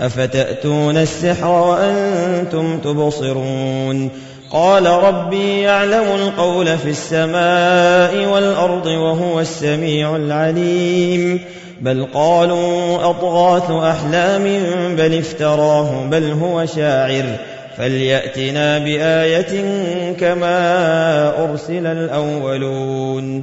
أفتأتون السحر وأنتم تبصرون قال ربي يعلم القول في السماء والأرض وهو السميع العليم بل قالوا اضغاث أحلام بل افتراه بل هو شاعر فليأتنا بآية كما أرسل الأولون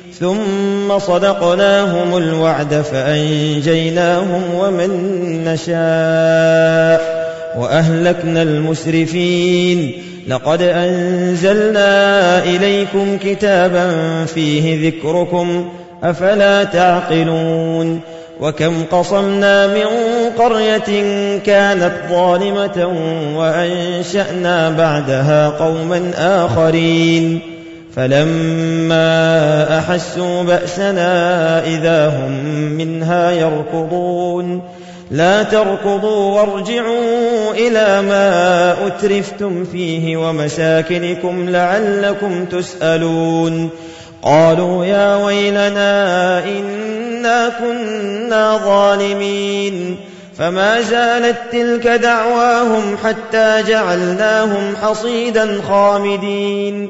ثم صدقناهم الوعد فأنجيناهم ومن نشاء وأهلكنا المسرفين لقد أنزلنا إليكم كتابا فيه ذكركم أفلا تعقلون وكم قصمنا من قرية كانت ظالمة وأنشأنا بعدها قوما آخرين فلما أحسوا بأسنا إذا هم منها يركضون. لا تركضوا وارجعوا إلى ما أترفتم فيه ومساكنكم لعلكم تسألون. قالوا يا ويلنا إنا كنا ظالمين. فما زالت تلك دعواهم حتى جعلناهم حصيدا خامدين.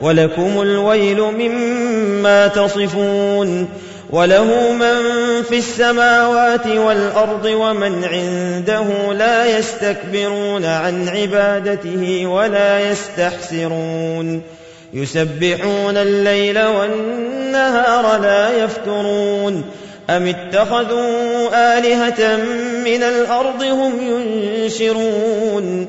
ولكم الويل مما تصفون وله من في السماوات والأرض ومن عنده لا يستكبرون عن عبادته ولا يستحسرون يسبحون الليل والنهار لا يفترون أم اتخذوا آلهة من الأرض هم ينشرون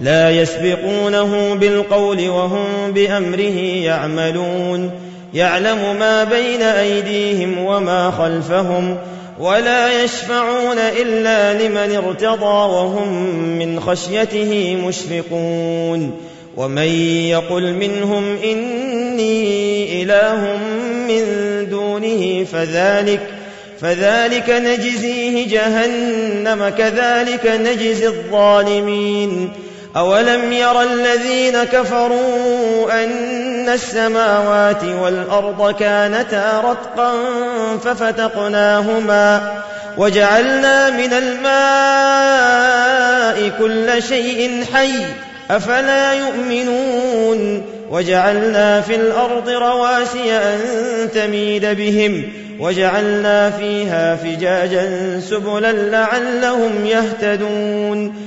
لا يسبقونه بالقول وهم بأمره يعملون. يعلم ما بين أيديهم وما خلفهم ولا يشفعون إلا لمن ارتضى وهم من خشيته مشفقون. ومن يقل منهم إني إله من دونه فذلك فذلك نجزيه جهنم كذلك نجزي الظالمين. أولم ير الذين كفروا أن السماوات والأرض كانتا رتقا ففتقناهما وجعلنا من الماء كل شيء حي أفلا يؤمنون وجعلنا في الأرض رواسي ان تميد بهم وجعلنا فيها فجاجا سبلا لعلهم يهتدون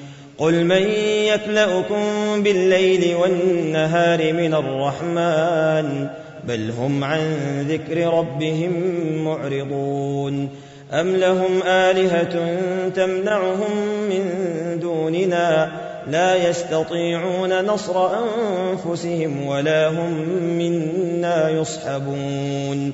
قل من يكلؤكم بالليل والنهار من الرحمن بل هم عن ذكر ربهم معرضون أم لهم آلهة تمنعهم من دوننا لا يستطيعون نصر أنفسهم ولا هم منا يصحبون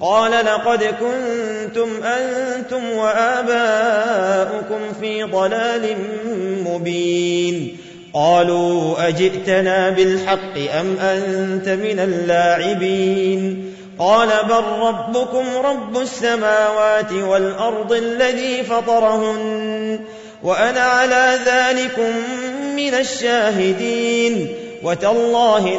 قال لقد كنتم أنتم وآباؤكم في ضلال مبين. قالوا أجئتنا بالحق أم أنت من اللاعبين؟ قال بل ربكم رب السماوات والأرض الذي فطرهن وأنا على ذلكم من الشاهدين. وتالله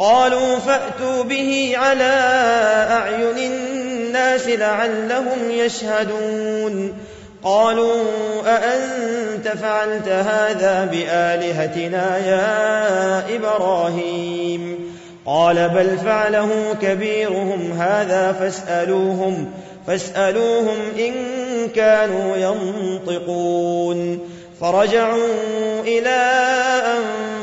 قالوا فأتوا به على أعين الناس لعلهم يشهدون. قالوا أأنت فعلت هذا بآلهتنا يا إبراهيم؟ قال بل فعله كبيرهم هذا فاسألوهم فاسألوهم إن كانوا ينطقون. فرجعوا إلى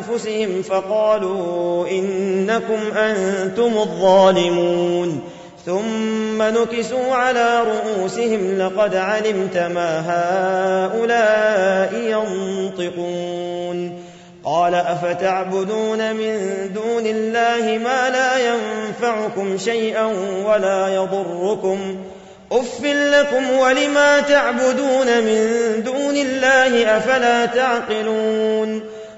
أنفسهم فقالوا إنكم أنتم الظالمون ثم نكسوا على رؤوسهم لقد علمت ما هؤلاء ينطقون قال أفتعبدون من دون الله ما لا ينفعكم شيئا ولا يضركم أف لكم ولما تعبدون من دون الله أفلا تعقلون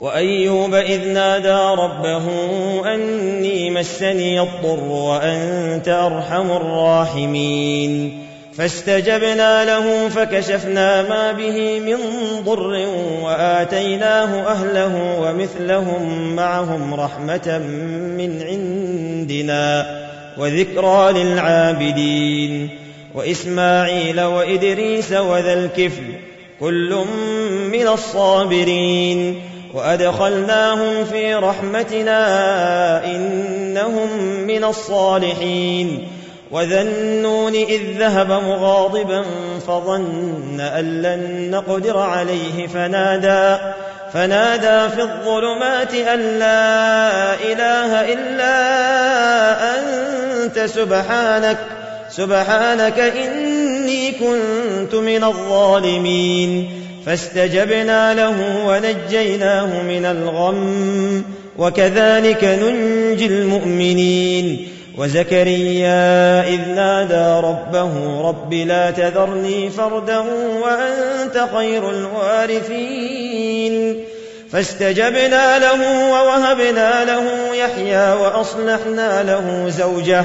وأيوب إذ نادى ربه أني مسني الضر وأنت أرحم الراحمين. فاستجبنا له فكشفنا ما به من ضر وآتيناه أهله ومثلهم معهم رحمة من عندنا وذكرى للعابدين. وإسماعيل وإدريس وذا الكفل كل من الصابرين. وادخلناهم في رحمتنا انهم من الصالحين وذا النون إذ ذهب مغاضبا فظن أن لن نقدر عليه فنادى فنادى في الظلمات أن لا إله إلا أنت سبحانك سبحانك إني كنت من الظالمين فاستجبنا له ونجيناه من الغم وكذلك ننجي المؤمنين. وزكريا إذ نادى ربه رب لا تذرني فردا وأنت خير الوارثين. فاستجبنا له ووهبنا له يحيى وأصلحنا له زوجه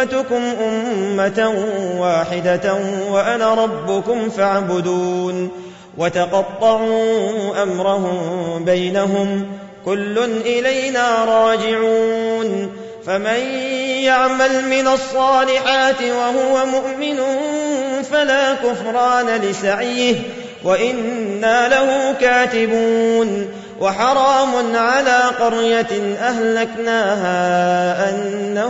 أمتكم أمة واحدة وأنا ربكم فاعبدون وتقطعوا أمرهم بينهم كل إلينا راجعون فمن يعمل من الصالحات وهو مؤمن فلا كفران لسعيه وإنا له كاتبون وحرام على قرية أهلكناها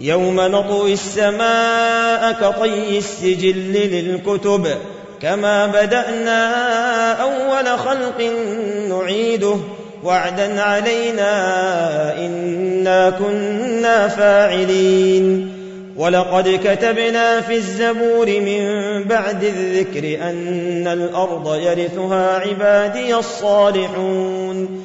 يوم نطوي السماء كطي السجل للكتب كما بدأنا أول خلق نعيده وعدا علينا إنا كنا فاعلين. ولقد كتبنا في الزبور من بعد الذكر أن الأرض يرثها عبادي الصالحون.